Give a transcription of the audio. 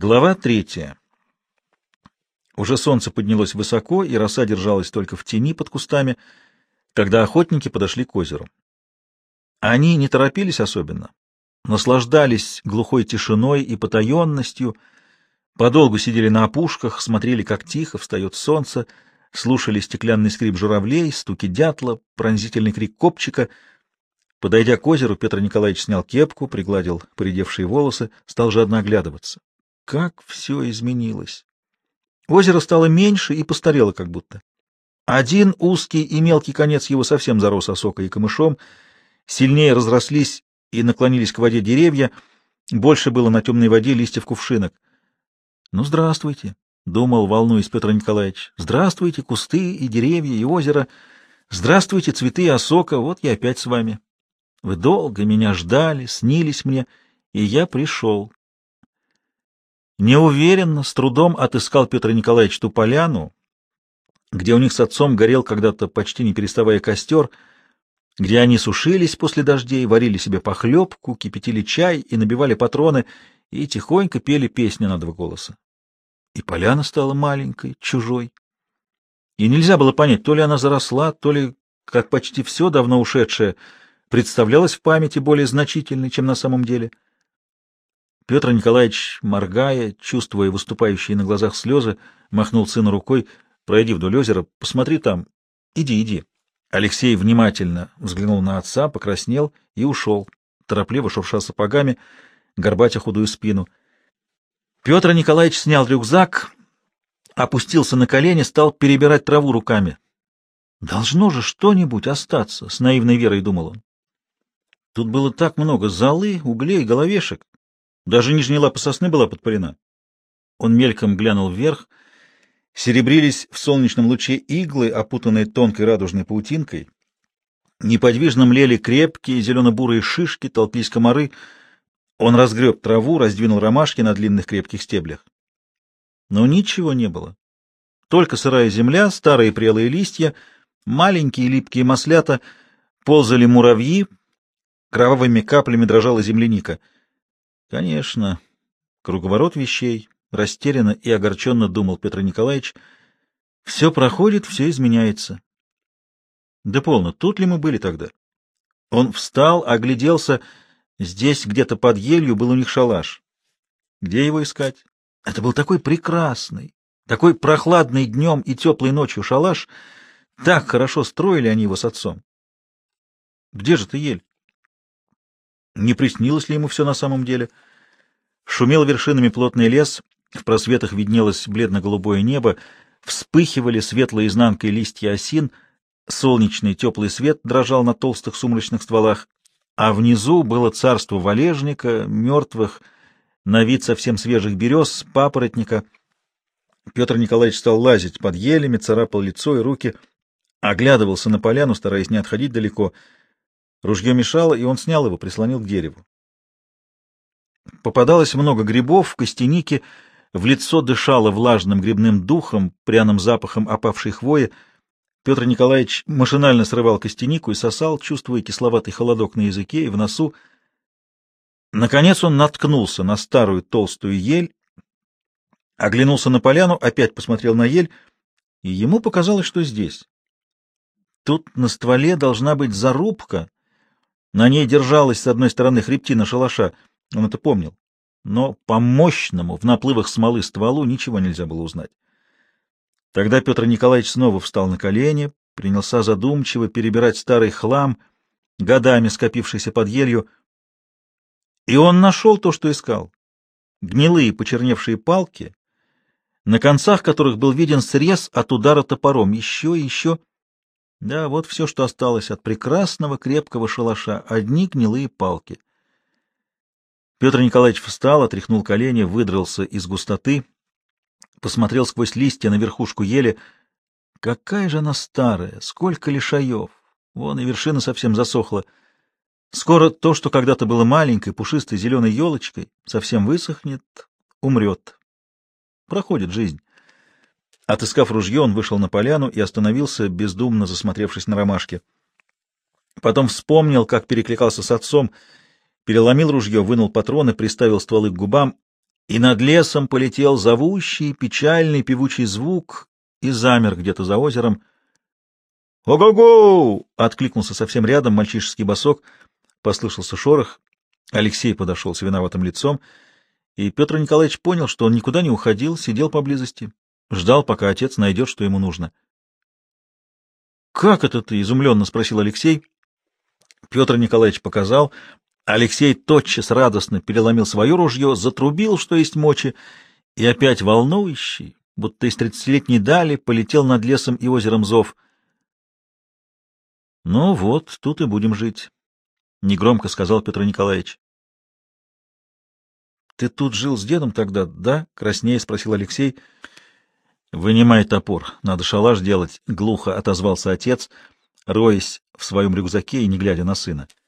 Глава третья. Уже солнце поднялось высоко, и роса держалась только в тени под кустами, когда охотники подошли к озеру. Они не торопились особенно, наслаждались глухой тишиной и потаенностью, подолгу сидели на опушках, смотрели, как тихо встает солнце, слушали стеклянный скрип журавлей, стуки дятла, пронзительный крик копчика. Подойдя к озеру, Петр Николаевич снял кепку, пригладил поредевшие волосы, стал жадно оглядываться. Как все изменилось! Озеро стало меньше и постарело как будто. Один узкий и мелкий конец его совсем зарос осокой и камышом, сильнее разрослись и наклонились к воде деревья, больше было на темной воде листьев кувшинок. — Ну, здравствуйте, — думал, волнуясь Петр Николаевич. — Здравствуйте, кусты и деревья, и озеро. Здравствуйте, цветы и осока, вот я опять с вами. Вы долго меня ждали, снились мне, и я пришел. Неуверенно, с трудом отыскал Петр Николаевич ту поляну, где у них с отцом горел когда-то почти не переставая костер, где они сушились после дождей, варили себе похлебку, кипятили чай и набивали патроны, и тихонько пели песни на два голоса. И поляна стала маленькой, чужой. И нельзя было понять, то ли она заросла, то ли, как почти все давно ушедшее, представлялось в памяти более значительной, чем на самом деле — Петр Николаевич, моргая, чувствуя выступающие на глазах слезы, махнул сыну рукой. «Пройди вдоль озера, посмотри там. Иди, иди». Алексей внимательно взглянул на отца, покраснел и ушел, торопливо шурша сапогами, горбатя худую спину. Петр Николаевич снял рюкзак, опустился на колени, стал перебирать траву руками. «Должно же что-нибудь остаться», — с наивной верой думал он. Тут было так много золы, углей, головешек. Даже нижняя лапа сосны была подпалена. Он мельком глянул вверх. Серебрились в солнечном луче иглы, опутанные тонкой радужной паутинкой. Неподвижно млели крепкие зелено-бурые шишки, толклись комары. Он разгреб траву, раздвинул ромашки на длинных крепких стеблях. Но ничего не было. Только сырая земля, старые прелые листья, маленькие липкие маслята, ползали муравьи, кровавыми каплями дрожала земляника — Конечно, круговорот вещей, растерянно и огорченно думал Петр Николаевич. Все проходит, все изменяется. Да полно, тут ли мы были тогда? Он встал, огляделся. Здесь, где-то под елью, был у них шалаш. Где его искать? Это был такой прекрасный, такой прохладный днем и теплой ночью шалаш. Так хорошо строили они его с отцом. Где же ты, ель? Не приснилось ли ему все на самом деле? Шумел вершинами плотный лес, в просветах виднелось бледно-голубое небо, вспыхивали светлой изнанкой листья осин, солнечный теплый свет дрожал на толстых сумрачных стволах, а внизу было царство валежника, мертвых, на вид совсем свежих берез, папоротника. Петр Николаевич стал лазить под елями, царапал лицо и руки, оглядывался на поляну, стараясь не отходить далеко — Ружье мешало, и он снял его, прислонил к дереву. Попадалось много грибов, костяники, в лицо дышало влажным грибным духом, пряным запахом опавшей хвои. Петр Николаевич машинально срывал костянику и сосал, чувствуя кисловатый холодок на языке и в носу. Наконец он наткнулся на старую толстую ель, оглянулся на поляну, опять посмотрел на ель, и ему показалось, что здесь. Тут на стволе должна быть зарубка, на ней держалась с одной стороны хребтина шалаша, он это помнил, но по мощному в наплывах смолы стволу ничего нельзя было узнать. Тогда Петр Николаевич снова встал на колени, принялся задумчиво перебирать старый хлам, годами скопившийся под елью, и он нашел то, что искал. Гнилые почерневшие палки, на концах которых был виден срез от удара топором, еще и еще. Да, вот все, что осталось от прекрасного крепкого шалаша, одни гнилые палки. Петр Николаевич встал, отряхнул колени, выдрался из густоты, посмотрел сквозь листья на верхушку ели. Какая же она старая, сколько лишаев! Вон и вершина совсем засохла. Скоро то, что когда-то было маленькой, пушистой зеленой елочкой, совсем высохнет, умрет. Проходит жизнь. Отыскав ружье, он вышел на поляну и остановился, бездумно засмотревшись на ромашки. Потом вспомнил, как перекликался с отцом, переломил ружье, вынул патроны, приставил стволы к губам и над лесом полетел зовущий, печальный, певучий звук и замер где-то за озером. «Ого-го!» — откликнулся совсем рядом мальчишеский босок. Послышался шорох. Алексей подошел с виноватым лицом, и Петр Николаевич понял, что он никуда не уходил, сидел поблизости, ждал, пока отец найдет, что ему нужно. «Как это ты?» — изумленно спросил Алексей. Петр Николаевич показал. Алексей тотчас радостно переломил свое ружье, затрубил, что есть мочи, и опять волнующий, будто из тридцатилетней дали, полетел над лесом и озером зов. — Ну вот, тут и будем жить, — негромко сказал Петр Николаевич. — Ты тут жил с дедом тогда, да? — краснее спросил Алексей. — Вынимай топор, надо шалаш делать, — глухо отозвался отец, роясь в своем рюкзаке и не глядя на сына. —